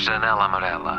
Janela amarela.